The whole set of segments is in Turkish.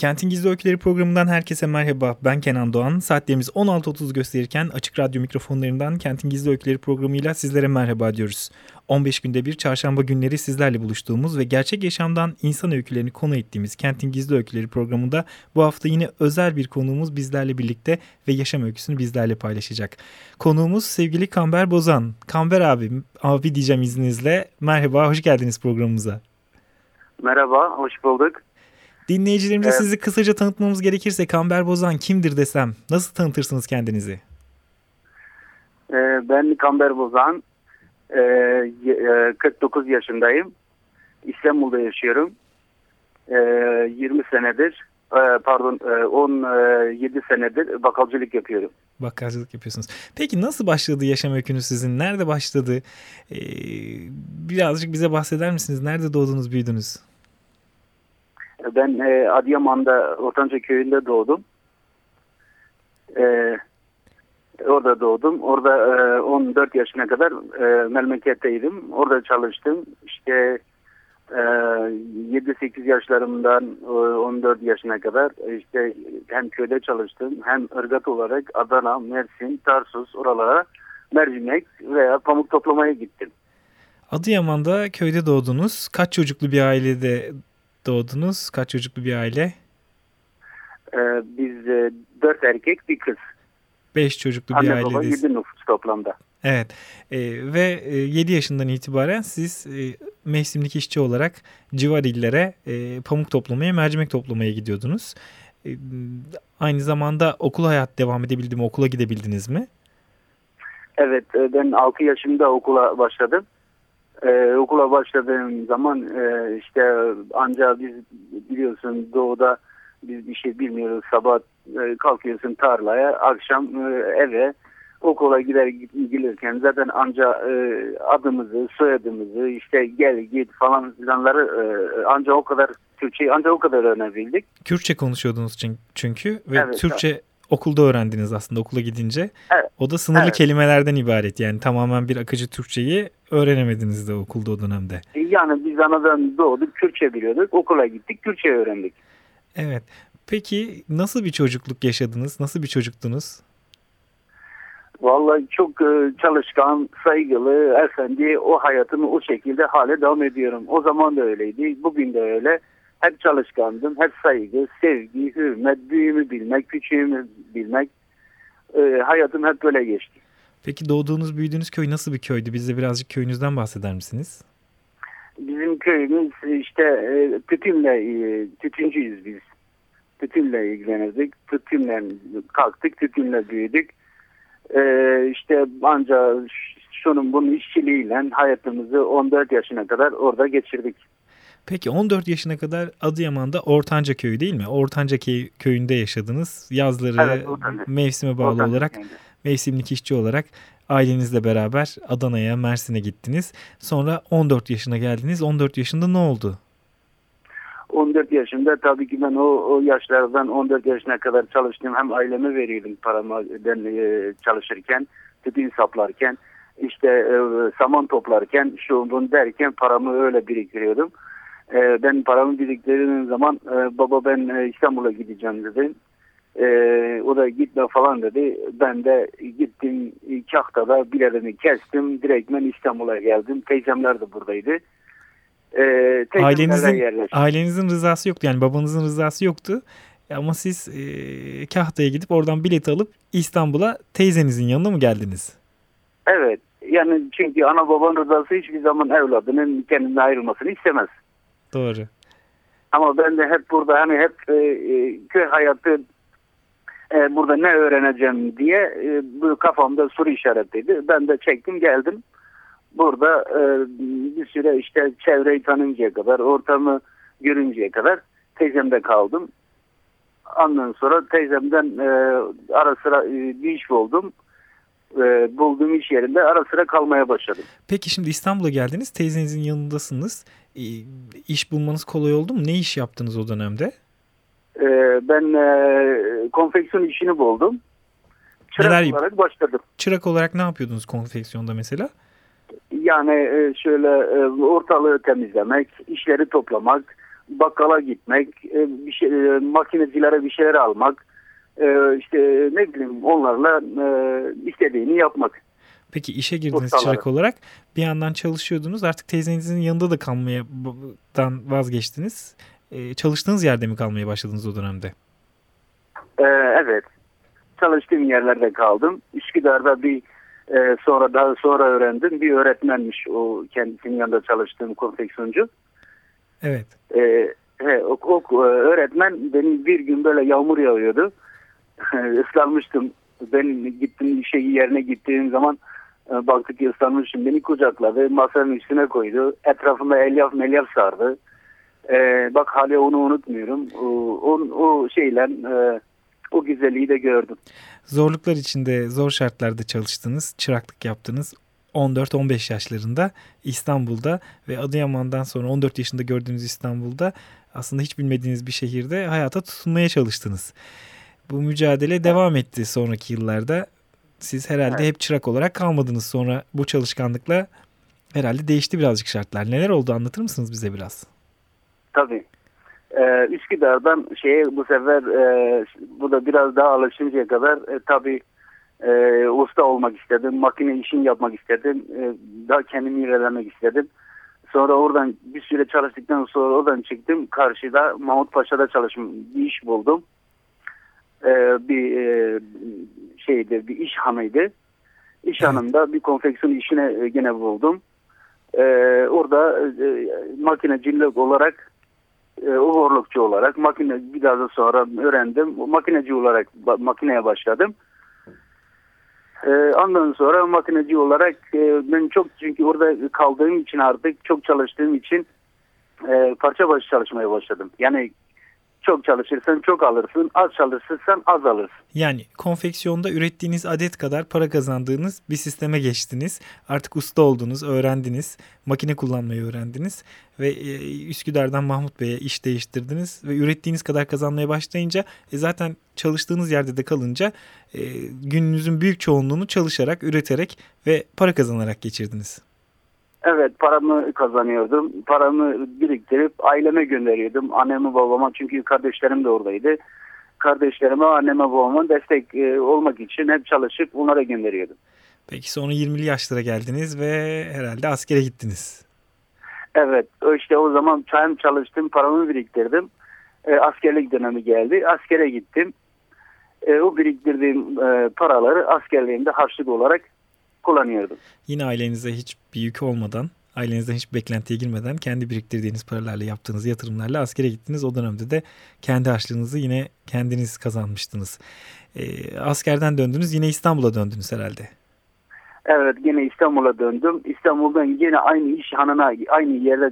Kentin Gizli Öyküleri programından herkese merhaba. Ben Kenan Doğan. Saatlerimiz 16.30 gösterirken Açık Radyo mikrofonlarından Kentin Gizli Öyküleri programıyla sizlere merhaba diyoruz. 15 günde bir çarşamba günleri sizlerle buluştuğumuz ve gerçek yaşamdan insan öykülerini konu ettiğimiz Kentin Gizli Öyküleri programında bu hafta yine özel bir konuğumuz bizlerle birlikte ve yaşam öyküsünü bizlerle paylaşacak. Konuğumuz sevgili Kamber Bozan. Kamber abi, abi diyeceğim izninizle. Merhaba, hoş geldiniz programımıza. Merhaba, hoş bulduk. Dinleyicilerimize evet. sizi kısaca tanıtmamız gerekirse Kamber Bozan kimdir desem nasıl tanıtırsınız kendinizi? Ee, ben Kamber Bozan, ee, 49 e, yaşındayım. İstanbul'da yaşıyorum. Ee, 20 senedir, e, pardon 17 e, senedir bakkalcılık yapıyorum. Bakkalcılık yapıyorsunuz. Peki nasıl başladı yaşam öykünüz sizin? Nerede başladı? Ee, birazcık bize bahseder misiniz? Nerede doğdunuz, büyüdünüz? Ben e, Adıyaman'da Ortanca köyünde doğdum. E, orada doğdum. Orada e, 14 yaşına kadar e, memleketteydim. Orada çalıştım. İşte e, 7-8 yaşlarımdan e, 14 yaşına kadar işte hem köyde çalıştım hem ırgat olarak Adana, Mersin, Tarsus oralara mercimek veya pamuk toplamaya gittim. Adıyaman'da köyde doğdunuz. Kaç çocuklu bir ailede doğdunuz? Kaç çocuklu bir aile? Ee, biz e, dört erkek bir kız. Beş çocuklu Anne, bir ailedeyiz. Anne baba yedi nüfus toplamda. Evet e, ve e, 7 yaşından itibaren siz e, mevsimlik işçi olarak civar illere e, pamuk toplamaya, mercimek toplamaya gidiyordunuz. E, aynı zamanda okul hayat devam edebildi mi? Okula gidebildiniz mi? Evet e, ben 6 yaşımda okula başladım. Ee, okula başladığım zaman e, işte ancak biz biliyorsun doğuda biz bir şey bilmiyoruz. Sabah e, kalkıyorsun tarlaya, akşam e, eve okula gider gelirken zaten anca e, adımızı, soyadımızı işte gel git falan filanları e, anca o kadar Türkçeyi ancak o kadar öğrenebildik. Kürtçe konuşuyordunuz çünkü ve evet, Türkçe okulda öğrendiniz aslında okula gidince. Evet. O da sınırlı evet. kelimelerden ibaret yani tamamen bir akıcı Türkçeyi öğrenemediniz de okulda o dönemde. Yani biz anadan doğduk Kürtçe biliyorduk okula gittik Kürtçe öğrendik. Evet peki nasıl bir çocukluk yaşadınız nasıl bir çocuktunuz? Vallahi çok e, çalışkan, saygılı, efendi o hayatımı o şekilde hale devam ediyorum. O zaman da öyleydi, bugün de öyle. Hep çalışkandım. Hep saygı, sevgi, hürmet, bilmek, küçüğümü bilmek. E, hayatım hep böyle geçti. Peki doğduğunuz, büyüdüğünüz köy nasıl bir köydü? Bize birazcık köyünüzden bahseder misiniz? Bizim köyümüz işte e, tütünle, e, tütüncüyüz biz. Tütünle ilgilenirdik. Tütünle kalktık, tütünle büyüdük. E, işte ancak şunun bunun işçiliğiyle hayatımızı 14 yaşına kadar orada geçirdik. Peki 14 yaşına kadar Adıyaman'da Ortanca Köyü değil mi? Ortanca Köyü'nde yaşadınız. Yazları evet, mevsime bağlı Ortanca olarak köyünde. mevsimlik işçi olarak ailenizle beraber Adana'ya, Mersin'e gittiniz. Sonra 14 yaşına geldiniz. 14 yaşında ne oldu? 14 yaşında tabii ki ben o, o yaşlardan 14 yaşına kadar çalıştım. Hem aileme veriyordum paramı e, çalışırken, tütün saplarken, işte e, saman toplarken, şu bunu derken paramı öyle biriktiriyordum. E, ben paramı biriktirdiğim zaman e, baba ben e, İstanbul'a gideceğim dedim. E, o da gitme falan dedi. Ben de gittim iki haftada biletimi kestim. Direkt ben İstanbul'a geldim. Teyzemler de buradaydı. E, ailenizin, ailenizin rızası yoktu yani babanızın rızası yoktu. Ama siz e, Kahta'ya gidip oradan bilet alıp İstanbul'a teyzenizin yanına mı geldiniz? Evet. Yani çünkü ana babanın rızası hiçbir zaman evladının kendine ayrılmasını istemez. Doğru. Ama ben de hep burada hani hep e, e, köy hayatı e, burada ne öğreneceğim diye e, bu kafamda soru işaretiydi. Ben de çektim geldim. Burada e, bir süre işte çevreyi tanıncaya kadar, ortamı görünceye kadar teyzemde kaldım. Ondan sonra teyzemden e, ara sıra e, bir iş buldum. E, bulduğum iş yerinde ara sıra kalmaya başladım. Peki şimdi İstanbul'a geldiniz. Teyzenizin yanındasınız. E, iş bulmanız kolay oldu mu? Ne iş yaptınız o dönemde? E, ben e, konfeksiyon işini buldum. Çırak Neler- olarak başladım. Çırak olarak ne yapıyordunuz konfeksiyonda mesela? Yani e, şöyle e, ortalığı temizlemek, işleri toplamak, bakkala gitmek, e, bir şey, e, makinecilere bir şeyler almak, e, işte ne bileyim onlarla e, istediğini yapmak. Peki işe girdiniz Ustaları. çırak olarak. Bir yandan çalışıyordunuz. Artık teyzenizin yanında da kalmaya dan vazgeçtiniz. E, çalıştığınız yerde mi kalmaya başladınız o dönemde? E, evet, çalıştığım yerlerde kaldım. Üsküdar'da bir e, sonra daha sonra öğrendim bir öğretmenmiş o kendisinin yanında çalıştığım konfeksiyoncu. Evet. E, he, o, o, e, öğretmen benim bir gün böyle yağmur yağıyordu. Islanmıştım. Ben gittim işe yerine gittiğim zaman e, baktık ki ıslanmışım. Beni kucakladı. Masanın üstüne koydu. Etrafımda elyaf melyaf sardı. E, bak hala onu unutmuyorum. O, o, o şeyle e, o güzelliği de gördüm. Zorluklar içinde, zor şartlarda çalıştınız, çıraklık yaptınız. 14-15 yaşlarında İstanbul'da ve Adıyaman'dan sonra 14 yaşında gördüğünüz İstanbul'da aslında hiç bilmediğiniz bir şehirde hayata tutunmaya çalıştınız. Bu mücadele devam etti sonraki yıllarda. Siz herhalde Evet. hep çırak olarak kalmadınız. Sonra bu çalışkanlıkla herhalde değişti birazcık şartlar. Neler oldu anlatır mısınız bize biraz? Tabii. Ee, Üsküdar'dan şeye bu sefer e, bu da biraz daha alışıncaya kadar e, tabii e, usta olmak istedim. Makine işini yapmak istedim. E, daha kendimi ilerlemek istedim. Sonra oradan bir süre çalıştıktan sonra oradan çıktım. Karşıda Mahmut Paşa'da çalışım bir iş buldum. E, bir e, şeydi bir iş hanıydı. İş Evet. hanında bir konfeksiyon işine e, gene buldum. E, orada e, makinecilik olarak e, overlockçu olarak makine bir daha da sonra öğrendim. Makineci olarak makineye başladım. E, ondan sonra makineci olarak e, ben çok çünkü orada kaldığım için artık çok çalıştığım için e, parça başı çalışmaya başladım. Yani çok çalışırsan çok alırsın, az çalışırsan az alırsın. Yani konfeksiyonda ürettiğiniz adet kadar para kazandığınız bir sisteme geçtiniz. Artık usta oldunuz, öğrendiniz, makine kullanmayı öğrendiniz ve e, Üsküdar'dan Mahmut Bey'e iş değiştirdiniz ve ürettiğiniz kadar kazanmaya başlayınca e, zaten çalıştığınız yerde de kalınca e, gününüzün büyük çoğunluğunu çalışarak, üreterek ve para kazanarak geçirdiniz. Evet paramı kazanıyordum. Paramı biriktirip aileme gönderiyordum. Anneme babama çünkü kardeşlerim de oradaydı. Kardeşlerime anneme babama destek e, olmak için hep çalışıp onlara gönderiyordum. Peki sonra 20'li yaşlara geldiniz ve herhalde askere gittiniz. Evet işte o zaman hem çalıştım paramı biriktirdim. E, askerlik dönemi geldi. Askere gittim. E, o biriktirdiğim e, paraları askerliğimde harçlık olarak kullanıyordum. Yine ailenize hiç bir yük olmadan, ailenizden hiç beklentiye girmeden kendi biriktirdiğiniz paralarla yaptığınız yatırımlarla askere gittiniz. O dönemde de kendi harçlığınızı yine kendiniz kazanmıştınız. Ee, askerden döndünüz yine İstanbul'a döndünüz herhalde. Evet yine İstanbul'a döndüm. İstanbul'dan yine aynı iş hanına aynı yerde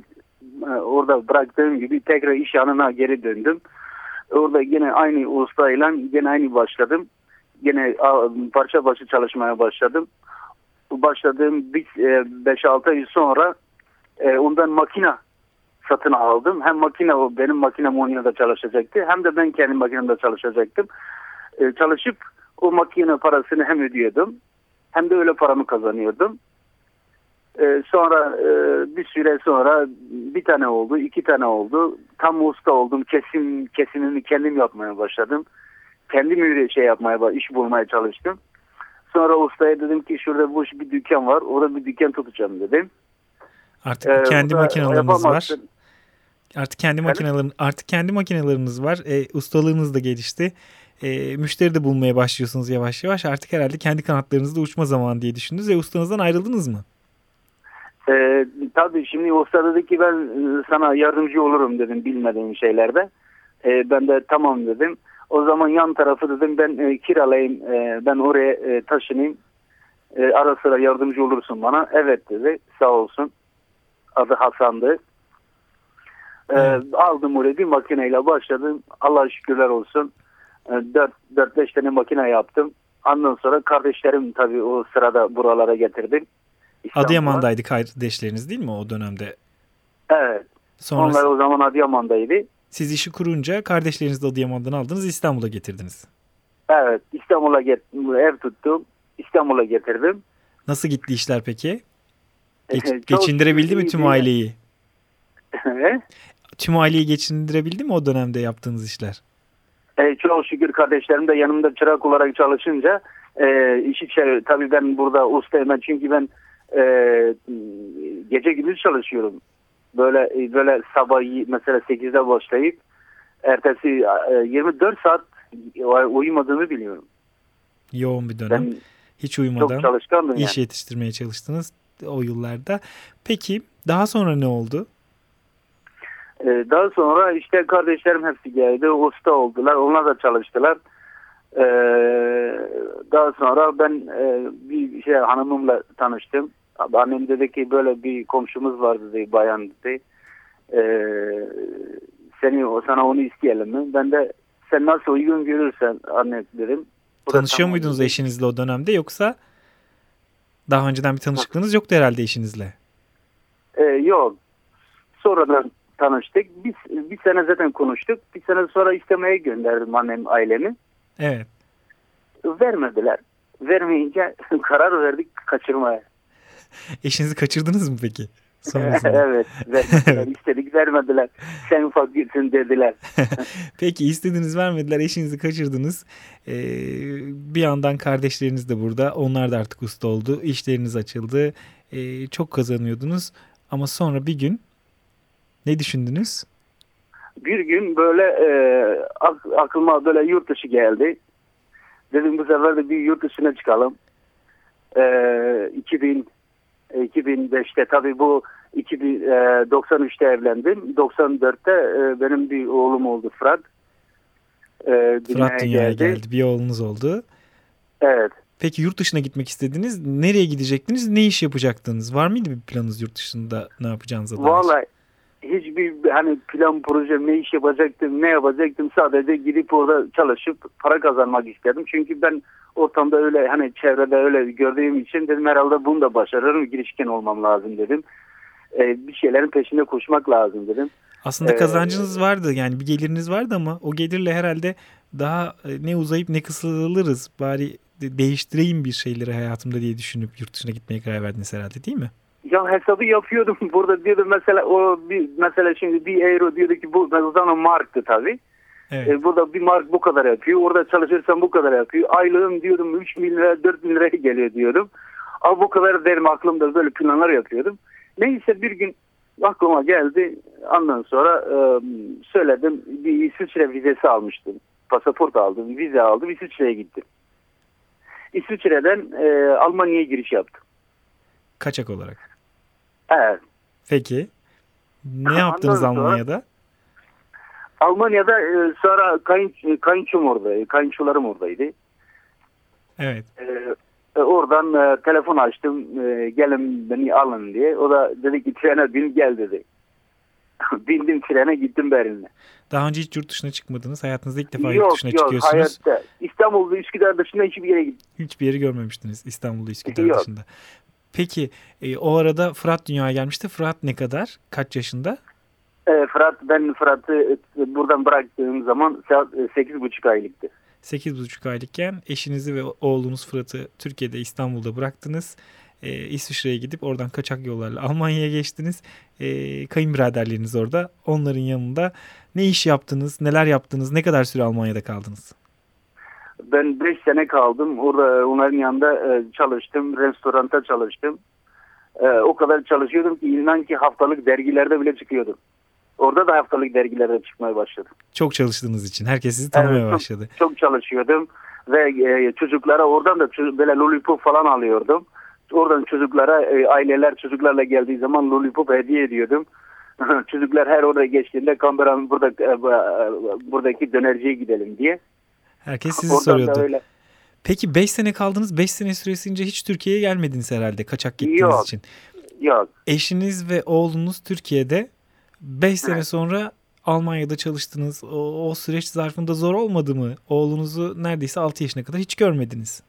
e, orada bıraktığım gibi tekrar iş hanına geri döndüm. Orada yine aynı ustayla yine aynı başladım. Yine parça başı çalışmaya başladım. Bu Başladığım bir, e, 5-6 ay sonra e, ondan makina satın aldım. Hem makine o benim makine Monya'da çalışacaktı hem de ben kendi makinemde çalışacaktım. E, çalışıp o makine parasını hem ödüyordum hem de öyle paramı kazanıyordum. Ee, sonra e, bir süre sonra bir tane oldu, iki tane oldu. Tam usta oldum. Kesim kesimimi kendim yapmaya başladım. Kendim öyle şey yapmaya, iş bulmaya çalıştım. Sonra ustaya dedim ki şurada boş bir dükkan var. Orada bir dükkan tutacağım dedim. Artık Ee, kendi makinalarınız var. Artık kendi Efendim? makinaların artık kendi makinalarınız var. E, ustalığınız da gelişti. E, müşteri de bulmaya başlıyorsunuz yavaş yavaş. Artık herhalde kendi kanatlarınızda uçma zamanı diye düşündünüz ve ustanızdan ayrıldınız mı? Ee, tabii şimdi usta dedi ki ben e, sana yardımcı olurum dedim bilmediğim şeylerde. Ee, ben de tamam dedim. O zaman yan tarafı dedim ben e, kiralayayım e, ben oraya e, taşınayım. E, ara sıra yardımcı olursun bana. Evet dedi sağ olsun. Adı Hasan'dı. Ee, aldım oraya bir makineyle başladım. Allah şükürler olsun. 4-5 tane makine yaptım. Ondan sonra kardeşlerim tabii o sırada buralara getirdim. İstanbul'a. Adıyaman'daydı kardeşleriniz değil mi o dönemde? Evet. Sonra Onlar o zaman Adıyaman'daydı. Siz işi kurunca kardeşlerinizi de Adıyaman'dan aldınız İstanbul'a getirdiniz. Evet. İstanbul'a ev tuttum. İstanbul'a getirdim. Nasıl gitti işler peki? Geç- Çok geçindirebildi mi tüm aileyi? Tüm aileyi geçindirebildi mi o dönemde yaptığınız işler? E, çok şükür kardeşlerim de yanımda çırak olarak çalışınca e, işi çevir. Tabii ben burada ustayım çünkü ben e, gece gündüz çalışıyorum. Böyle e, böyle sabah mesela 8'de başlayıp ertesi e, 24 saat uyumadığımı biliyorum. Yoğun bir dönem. Ben Hiç çok uyumadan yani. iş yetiştirmeye çalıştınız o yıllarda. Peki daha sonra ne oldu? Ee, daha sonra işte kardeşlerim hepsi geldi. Usta oldular. Onlar da çalıştılar. Ee, daha sonra ben e, bir şey hanımımla tanıştım. Annem dedi ki böyle bir komşumuz vardı dedi, bayan dedi. Ee, seni o sana onu isteyelim mi? Ben de sen nasıl uygun görürsen anne dedim. O Tanışıyor tamam muydunuz dedi. eşinizle o dönemde yoksa daha önceden bir tanışıklığınız yoktu herhalde eşinizle? Ee, yok. Sonradan tanıştık. Bir, bir sene zaten konuştuk. Bir sene sonra istemeye gönderdim annem ailemi. Evet. Vermediler. Vermeyince karar verdik kaçırmaya. Eşinizi kaçırdınız mı peki? Evet. Vermediler. İstedik vermediler. Sen fakirsin dediler. Peki istediniz vermediler eşinizi kaçırdınız. Ee, bir yandan kardeşleriniz de burada. Onlar da artık usta oldu. İşleriniz açıldı. Ee, çok kazanıyordunuz. Ama sonra bir gün ne düşündünüz? Bir gün böyle e, ak- aklıma böyle yurt dışı geldi. Dedim bu sefer de bir yurt dışına çıkalım. E, 2000 e, 2005'te tabii bu 2000, e, 93'te evlendim. 94'te e, benim bir oğlum oldu Fırat. E, Fırat dünyaya geldi. Bir oğlunuz oldu. Evet. Peki yurt dışına gitmek istediniz. Nereye gidecektiniz? Ne iş yapacaktınız? Var mıydı bir planınız yurt dışında ne yapacağınıza dair? Vallahi hiçbir hani plan proje ne iş yapacaktım ne yapacaktım sadece gidip orada çalışıp para kazanmak istedim. Çünkü ben ortamda öyle hani çevrede öyle gördüğüm için dedim herhalde bunu da başarırım girişken olmam lazım dedim. Ee, bir şeylerin peşinde koşmak lazım dedim. Aslında Ee, kazancınız vardı yani bir geliriniz vardı ama o gelirle herhalde daha e, ne uzayıp ne kısalırız bari de- değiştireyim bir şeyleri hayatımda diye düşünüp yurt dışına gitmeye karar verdiniz herhalde değil mi? Ya hesabı yapıyordum burada diyordum mesela o bir mesela şimdi bir euro diyordu ki bu o zaman marktı tabii. Evet. E, burada bir mark bu kadar yapıyor. Orada çalışırsan bu kadar yapıyor. Aylığım diyordum 3 bin lira 4 bin liraya geliyor diyordum. Ama bu kadar derim aklımda böyle planlar yapıyordum. Neyse bir gün aklıma geldi. Ondan sonra e, söyledim. Bir İsviçre vizesi almıştım. Pasaport aldım. Vize aldım. İsviçre'ye gittim. İsviçre'den e, Almanya'ya giriş yaptım. Kaçak olarak. Evet. Peki. Ne Ondan yaptınız sonra- Almanya'da? Almanya'da e, sonra kayın, kayınçom oradaydı. Kayınçolarım oradaydı. Evet. Ee, e, oradan e, telefon açtım e, gelin beni alın diye. O da dedi ki trene bin gel dedi. Bindim trene gittim Berlin'e. Daha önce hiç yurt dışına çıkmadınız. Hayatınızda ilk defa yurt dışına yok çıkıyorsunuz. hayatta. İstanbul'da Üsküdar dışında hiçbir yere gittim. Hiçbir yeri görmemiştiniz İstanbul'da Üsküdar Yok. dışında. Peki e, o arada Fırat dünyaya gelmişti. Fırat ne kadar? Kaç yaşında? E, Fırat ben Fırat'ı e, buradan bıraktığım zaman saat e, sekiz buçuk aylıktı. 8,5 aylıkken eşinizi ve oğlunuz Fırat'ı Türkiye'de İstanbul'da bıraktınız. E, İsviçre'ye gidip oradan kaçak yollarla Almanya'ya geçtiniz. E, kayınbiraderleriniz orada. Onların yanında ne iş yaptınız, neler yaptınız, ne kadar süre Almanya'da kaldınız? Ben beş sene kaldım. Orada onların yanında e, çalıştım. Restoranda çalıştım. E, o kadar çalışıyordum ki inan ki haftalık dergilerde bile çıkıyordum. Orada da haftalık dergilerde çıkmaya başladım. Çok çalıştığınız için herkes sizi tanımaya Evet, başladı. Çok çalışıyordum ve e, çocuklara oradan da böyle lollipop falan alıyordum. Oradan çocuklara e, aileler çocuklarla geldiği zaman lollipop hediye ediyordum. Çocuklar her orada geçtiğinde kameranın burada e, bu- e, buradaki dönerciye gidelim diye. Herkes sizi Oradan da soruyordu. öyle. Peki 5 sene kaldınız. 5 sene süresince hiç Türkiye'ye gelmediniz herhalde kaçak gittiğiniz Yok. için. Yok. Eşiniz ve oğlunuz Türkiye'de 5 sene sonra Almanya'da çalıştınız. O, o süreç zarfında zor olmadı mı? Oğlunuzu neredeyse 6 yaşına kadar hiç görmediniz.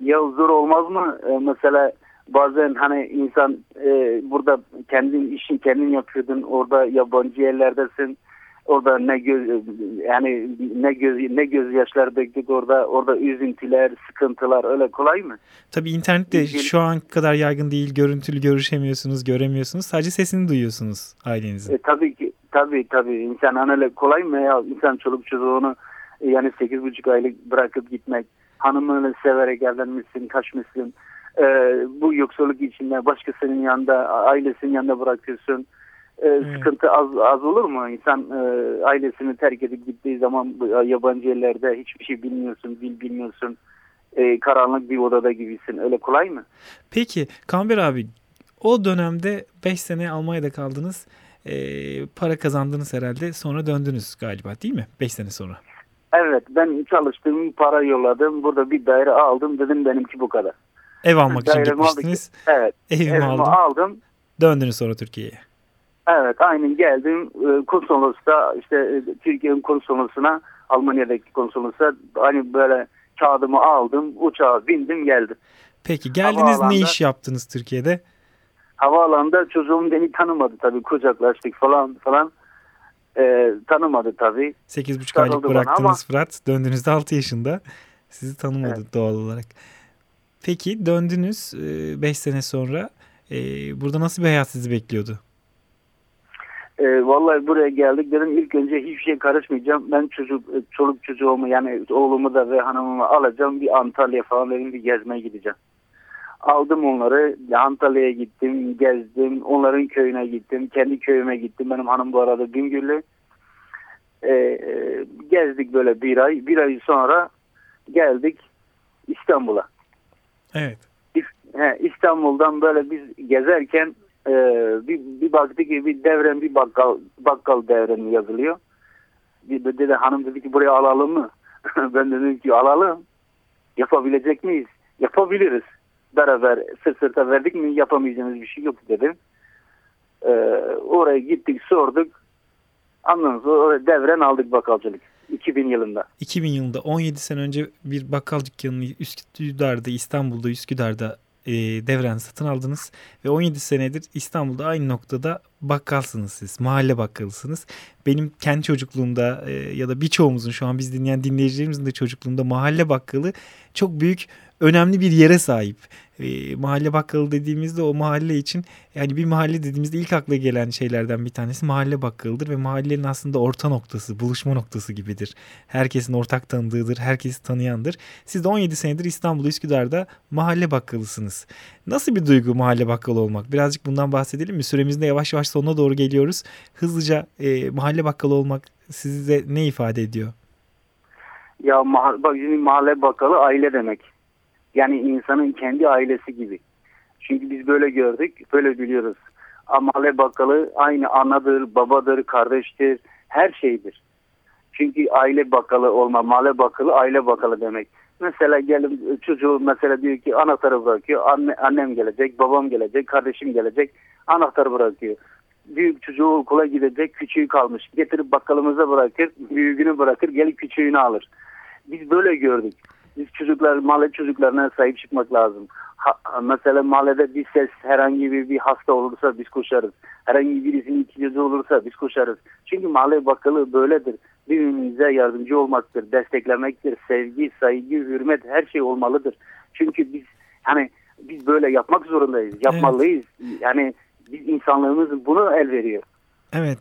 Ya zor olmaz mı? Ee, mesela bazen hani insan e, burada kendin işin kendin yapıyordun. Orada yabancı yerlerdesin. Orada ne göz yani ne göz ne göz yaşlar döktük orada orada üzüntüler, sıkıntılar öyle kolay mı? Tabii internette şu an kadar yaygın değil. Görüntülü görüşemiyorsunuz, göremiyorsunuz. Sadece sesini duyuyorsunuz ailenizin. E, tabii ki tabii tabii insan hani öyle kolay mı ya insan çoluk çocuğunu e, yani sekiz buçuk aylık bırakıp gitmek hanımını severek evlenmişsin, kaçmışsın. E, bu yoksulluk içinde başkasının yanında, ailesinin yanında bırakıyorsun. E, evet. Sıkıntı az, az olur mu? İnsan e, ailesini terk edip gittiği zaman yabancı yerlerde hiçbir şey bilmiyorsun, dil bilmiyorsun. E, karanlık bir odada gibisin. Öyle kolay mı? Peki Kamber abi o dönemde 5 sene Almanya'da kaldınız. E, para kazandınız herhalde. Sonra döndünüz galiba değil mi? 5 sene sonra. Evet ben çalıştım, para yolladım. Burada bir daire aldım. Dedim benimki bu kadar. Ev almak için gitmiştiniz. Evet. Evimi, evimi aldım. aldım. Döndünüz sonra Türkiye'ye. Evet aynen geldim. Ee, konsolosta işte e, Türkiye'nin konsolosuna Almanya'daki konsolosa hani böyle kağıdımı aldım. Uçağa bindim geldim. Peki geldiniz ne iş yaptınız Türkiye'de? Havaalanında çocuğum beni tanımadı tabii kucaklaştık falan falan e, tanımadı tabii. 8,5 aylık bıraktınız ama... Fırat. Döndüğünüzde 6 yaşında. Sizi tanımadı evet. doğal olarak. Peki döndünüz 5 e, sene sonra. E, burada nasıl bir hayat sizi bekliyordu? E, vallahi buraya geldik dedim ilk önce hiçbir şey karışmayacağım. Ben çocuk e, çoluk çocuğumu yani oğlumu da ve hanımımı alacağım. Bir Antalya falan dedim bir gezmeye gideceğim. Aldım onları. Antalya'ya gittim, gezdim. Onların köyüne gittim. Kendi köyüme gittim. Benim hanım bu arada Bingöl'lü. Ee, gezdik böyle bir ay. Bir ay sonra geldik İstanbul'a. Evet. He, İstanbul'dan böyle biz gezerken e, bir, bir baktık ki bir devren bir bakkal bakkal devreni yazılıyor. Bir dedi hanım dedi ki buraya alalım mı? ben dedim ki alalım. Yapabilecek miyiz? Yapabiliriz beraber sırt sırta verdik mi yapamayacağımız bir şey yok dedim. Ee, oraya gittik sorduk. Anladınız oraya devren aldık bakkalcılık. 2000 yılında. 2000 yılında 17 sene önce bir bakkal dükkanını Üsküdar'da İstanbul'da Üsküdar'da e, devren satın aldınız ve 17 senedir İstanbul'da aynı noktada bakkalsınız siz. Mahalle bakkalısınız. Benim kendi çocukluğumda e, ya da birçoğumuzun şu an biz dinleyen dinleyicilerimizin de çocukluğunda mahalle bakkalı çok büyük önemli bir yere sahip. E, mahalle bakkalı dediğimizde o mahalle için yani bir mahalle dediğimizde ilk akla gelen şeylerden bir tanesi mahalle bakkalıdır ve mahallenin aslında orta noktası, buluşma noktası gibidir. Herkesin ortak tanıdığıdır, herkesi tanıyandır. Siz de 17 senedir İstanbul Üsküdar'da mahalle bakkalısınız. Nasıl bir duygu mahalle bakkalı olmak? Birazcık bundan bahsedelim mi? Süremizde yavaş yavaş sonuna doğru geliyoruz. Hızlıca e, mahalle bakkalı olmak size ne ifade ediyor? Ya bak mahalle bakkalı aile demek. Yani insanın kendi ailesi gibi. Çünkü biz böyle gördük, böyle biliyoruz. Amale bakalı aynı anadır, babadır, kardeştir, her şeydir. Çünkü aile bakalı olma, mahalle bakalı aile bakalı demek. Mesela gelin çocuğu mesela diyor ki anahtarı bırakıyor. Anne, annem gelecek, babam gelecek, kardeşim gelecek. Anahtarı bırakıyor. Büyük çocuğu okula gidecek, küçüğü kalmış. Getirip bakkalımıza bırakır, büyüğünü bırakır, gelip küçüğünü alır. Biz böyle gördük biz çocuklar, mahalle çocuklarına sahip çıkmak lazım. Ha, mesela mahallede bir ses herhangi bir, bir hasta olursa biz koşarız. Herhangi birisinin ihtiyacı olursa biz koşarız. Çünkü mahalle bakkalı böyledir. Birbirimize yardımcı olmaktır, desteklemektir. Sevgi, saygı, hürmet her şey olmalıdır. Çünkü biz hani biz böyle yapmak zorundayız, yapmalıyız. Evet. Yani biz insanlığımız bunu el veriyor. Evet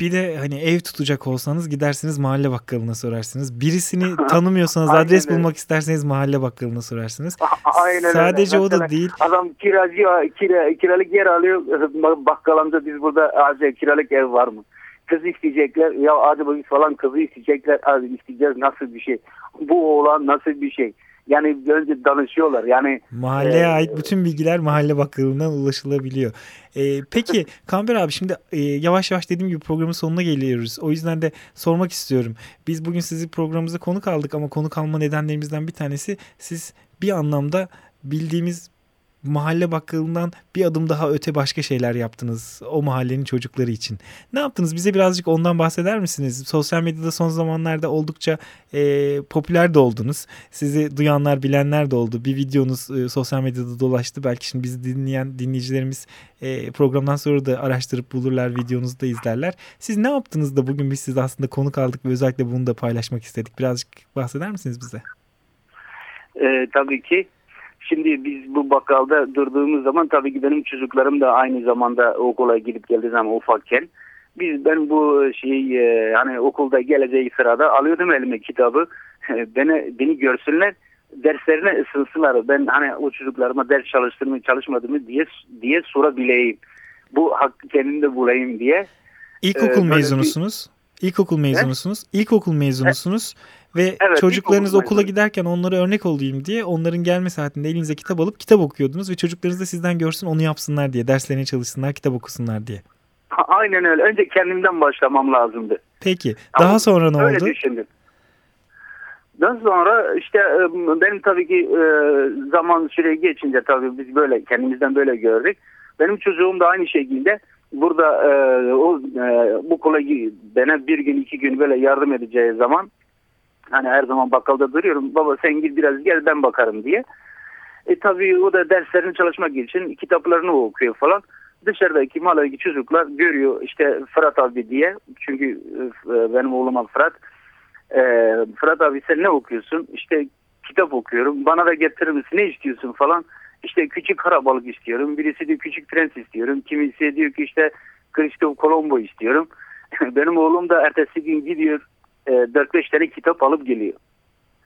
bir de hani ev tutacak olsanız gidersiniz mahalle bakkalına sorarsınız. Birisini tanımıyorsanız adres bulmak isterseniz mahalle bakkalına sorarsınız. Aynen Sadece öyle. o da değil. Adam kiracı kira, kiralık yer alıyor. Bakkal amca biz burada acaba kiralık ev var mı? Kızı isteyecekler. Ya acaba biz falan kızı isteyecekler. Abi isteyeceğiz nasıl bir şey? Bu oğlan nasıl bir şey? Yani önce danışıyorlar. Yani mahalleye e, ait bütün bilgiler mahalle bakkalından ulaşılabiliyor. E, peki Kamber abi şimdi e, yavaş yavaş dediğim gibi programın sonuna geliyoruz. O yüzden de sormak istiyorum. Biz bugün sizi programımıza konuk aldık ama konuk alma nedenlerimizden bir tanesi siz bir anlamda bildiğimiz mahalle bakkalından bir adım daha öte başka şeyler yaptınız o mahallenin çocukları için. Ne yaptınız? Bize birazcık ondan bahseder misiniz? Sosyal medyada son zamanlarda oldukça e, popüler de oldunuz. Sizi duyanlar, bilenler de oldu. Bir videonuz e, sosyal medyada dolaştı. Belki şimdi bizi dinleyen dinleyicilerimiz e, programdan sonra da araştırıp bulurlar, videonuzu da izlerler. Siz ne yaptınız da bugün biz siz aslında konuk aldık ve özellikle bunu da paylaşmak istedik. Birazcık bahseder misiniz bize? E, tabii ki. Şimdi biz bu bakkalda durduğumuz zaman tabii ki benim çocuklarım da aynı zamanda okula gidip geldiği zaman ufakken biz ben bu şeyi e, hani okulda geleceği sırada alıyordum elime kitabı beni beni görsünler derslerine ısınsınlar. Ben hani o çocuklarıma ders çalıştırmı çalışmadığımı diye diye sorabileyim. Bu hakkı kendimde bulayım diye. İlkokul ee, mezunusunuz. Bir... İlkokul mezunusunuz. Ne? İlkokul mezunusunuz. Ve evet, çocuklarınız okula giderken onlara örnek olayım diye onların gelme saatinde elinize kitap alıp kitap okuyordunuz ve çocuklarınız da sizden görsün onu yapsınlar diye, derslerine çalışsınlar, kitap okusunlar diye. Aynen öyle. Önce kendimden başlamam lazımdı. Peki. Ama Daha sonra ne öyle oldu? Öyle düşündüm. Daha sonra işte e, benim tabii ki e, zaman süre geçince tabii biz böyle kendimizden böyle gördük. Benim çocuğum da aynı şekilde burada e, o bu kola bana bir gün iki gün böyle yardım edeceği zaman hani her zaman bakkalda duruyorum. Baba sen git biraz gel ben bakarım diye. E tabii o da derslerini çalışmak için kitaplarını okuyor falan. Dışarıdaki mahalledeki çocuklar görüyor işte Fırat abi diye. Çünkü benim oğlum Fırat e, Fırat abi sen ne okuyorsun? İşte kitap okuyorum. Bana da getirir misin? Ne istiyorsun falan. İşte küçük karabalık istiyorum. Birisi diyor küçük prens istiyorum. Kimisi diyor ki işte Christoph Colombo istiyorum. Benim oğlum da ertesi gün gidiyor e, 4-5 tane kitap alıp geliyor.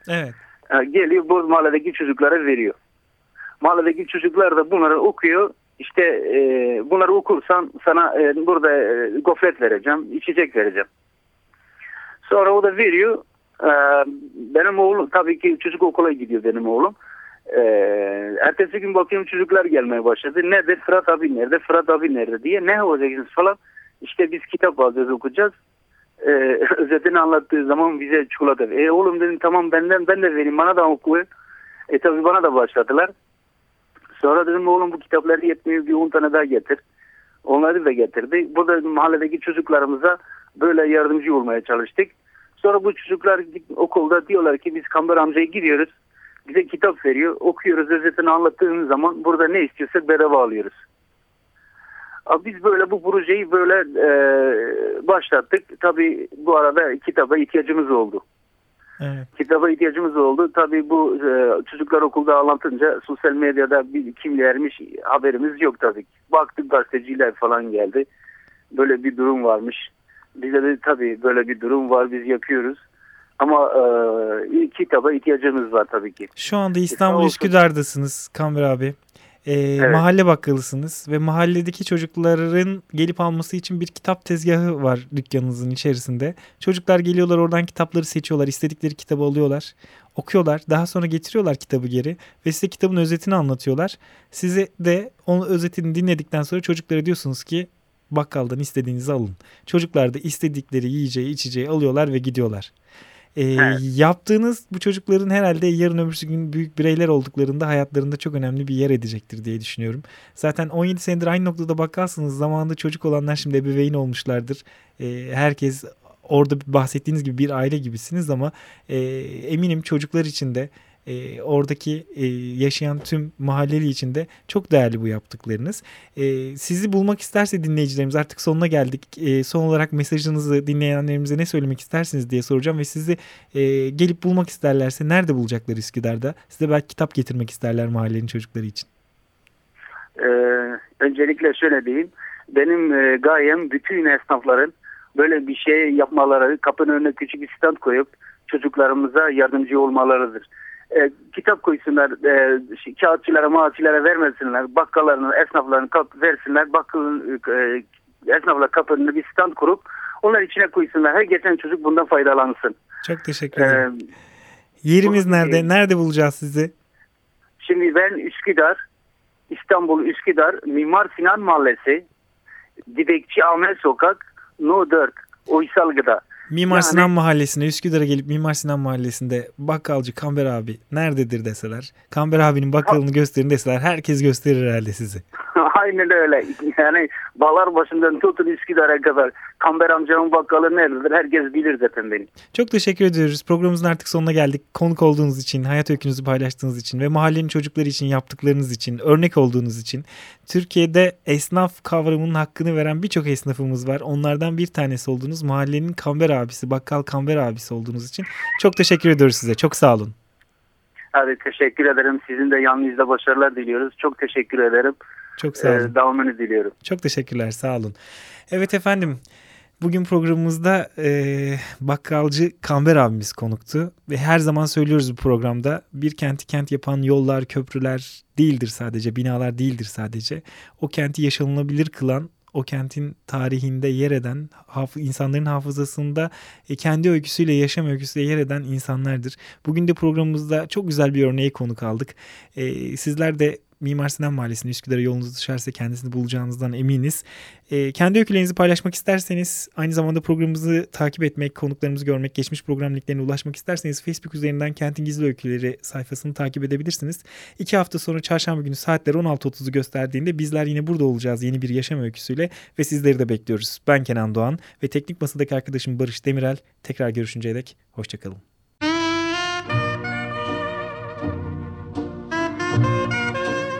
Evet. E, geliyor bu mahalledeki çocuklara veriyor. Mahalledeki çocuklar da bunları okuyor. İşte e, bunları okursan sana e, burada e, gofret vereceğim, içecek vereceğim. Sonra o da veriyor. Ee, benim oğlum tabii ki çocuk okula gidiyor benim oğlum. Ee, ertesi gün bakıyorum çocuklar gelmeye başladı. Nerede Fırat abi nerede Fırat abi nerede diye ne olacaksınız falan. İşte biz kitap alacağız okuyacağız. Ee, özetini anlattığı zaman bize çikolata. E oğlum dedim tamam benden ben de vereyim bana da oku. E tabii bana da başladılar. Sonra dedim oğlum bu kitapları yetmiyor bir 10 tane daha getir. Onları da getirdi. Burada mahalledeki çocuklarımıza böyle yardımcı olmaya çalıştık. Sonra bu çocuklar okulda diyorlar ki biz Kamber amcaya gidiyoruz. Bize kitap veriyor. Okuyoruz özetini anlattığımız zaman burada ne istiyorsak bedava alıyoruz. Biz böyle bu projeyi böyle e, başlattık. Tabii bu arada kitaba ihtiyacımız oldu. Evet. Kitaba ihtiyacımız oldu. Tabii bu e, çocuklar okulda anlatınca sosyal medyada bir, kimlermiş haberimiz yok tabii. Baktık gazeteciler falan geldi. Böyle bir durum varmış. Bize de tabii böyle bir durum var biz yapıyoruz. Ama e, kitaba ihtiyacımız var tabii ki. Şu anda İstanbul Üsküdar'dasınız Kamber abi. Ee, evet. Mahalle bakkalısınız ve mahalledeki çocukların gelip alması için bir kitap tezgahı var dükkanınızın içerisinde. Çocuklar geliyorlar oradan kitapları seçiyorlar, istedikleri kitabı alıyorlar, okuyorlar. Daha sonra getiriyorlar kitabı geri ve size kitabın özetini anlatıyorlar. Size de onun özetini dinledikten sonra çocuklara diyorsunuz ki bakkaldan istediğinizi alın. Çocuklar da istedikleri yiyeceği içeceği alıyorlar ve gidiyorlar. Ee, evet. Yaptığınız bu çocukların herhalde yarın öbürsü gün büyük bireyler olduklarında hayatlarında çok önemli bir yer edecektir diye düşünüyorum. Zaten 17 senedir aynı noktada bakkalsınız. Zamanında çocuk olanlar şimdi ebeveyn olmuşlardır. Ee, herkes orada bahsettiğiniz gibi bir aile gibisiniz ama e, eminim çocuklar için de e, oradaki e, yaşayan tüm mahalleli için de çok değerli bu yaptıklarınız. E, sizi bulmak isterse dinleyicilerimiz artık sonuna geldik. E, son olarak mesajınızı dinleyenlerimize ne söylemek istersiniz diye soracağım ve sizi e, gelip bulmak isterlerse nerede bulacaklar Üsküdar'da? Size belki kitap getirmek isterler mahallenin çocukları için. Ee, öncelikle şöyle diyeyim. Benim e, gayem bütün esnafların böyle bir şey yapmaları, kapının önüne küçük bir stand koyup çocuklarımıza yardımcı olmalarıdır e, kitap koysunlar, e, kağıtçılara, mağaççılara vermesinler, bakkallarını, esnaflarını kap versinler, bakkalın e, esnaflar kapının bir stand kurup onlar içine koysunlar. Her geçen çocuk bundan faydalansın. Çok teşekkür ederim. Ee, Yerimiz nerede? E, nerede bulacağız sizi? Şimdi ben Üsküdar, İstanbul Üsküdar, Mimar Sinan Mahallesi, Dibekçi Ahmet Sokak, No 4, Oysalgı'da. Mimar Yani- Sinan Mahallesi'ne, Üsküdar'a gelip Mimar Sinan Mahallesi'nde bakkalcı Kamber abi nerededir deseler, Kamber abinin bakkalını gösterin deseler herkes gösterir herhalde sizi. Aynen öyle. Yani Bağlar başından tutun Üsküdar'a kadar Kamber amcamın bakkalı nerededir herkes bilir zaten beni. Çok teşekkür ediyoruz. Programımızın artık sonuna geldik. Konuk olduğunuz için, hayat öykünüzü paylaştığınız için ve mahallenin çocukları için yaptıklarınız için, örnek olduğunuz için Türkiye'de esnaf kavramının hakkını veren birçok esnafımız var. Onlardan bir tanesi olduğunuz mahallenin Kamber abisi, bakkal Kamber abisi olduğunuz için çok teşekkür ediyoruz size. Çok sağ olun. Hadi teşekkür ederim. Sizin de yanınızda başarılar diliyoruz. Çok teşekkür ederim. Çok sağ olun. Ee, devamını diliyorum. Çok teşekkürler sağ olun. Evet efendim bugün programımızda e, bakkalcı Kamber abimiz konuktu. Ve her zaman söylüyoruz bu programda bir kenti kent yapan yollar, köprüler değildir sadece, binalar değildir sadece. O kenti yaşanılabilir kılan o kentin tarihinde yer eden, haf- insanların hafızasında e, kendi öyküsüyle, yaşam öyküsüyle yer eden insanlardır. Bugün de programımızda çok güzel bir örneği konuk aldık. E, sizler de Mimar Sinan Mahallesi'ne Üsküdar'a yolunuz düşerse kendisini bulacağınızdan eminiz. E, kendi öykülerinizi paylaşmak isterseniz aynı zamanda programımızı takip etmek, konuklarımızı görmek, geçmiş program linklerine ulaşmak isterseniz Facebook üzerinden Kentin Gizli Öyküleri sayfasını takip edebilirsiniz. İki hafta sonra çarşamba günü saatler 16.30'u gösterdiğinde bizler yine burada olacağız yeni bir yaşam öyküsüyle ve sizleri de bekliyoruz. Ben Kenan Doğan ve teknik masadaki arkadaşım Barış Demirel. Tekrar görüşünceye dek hoşçakalın.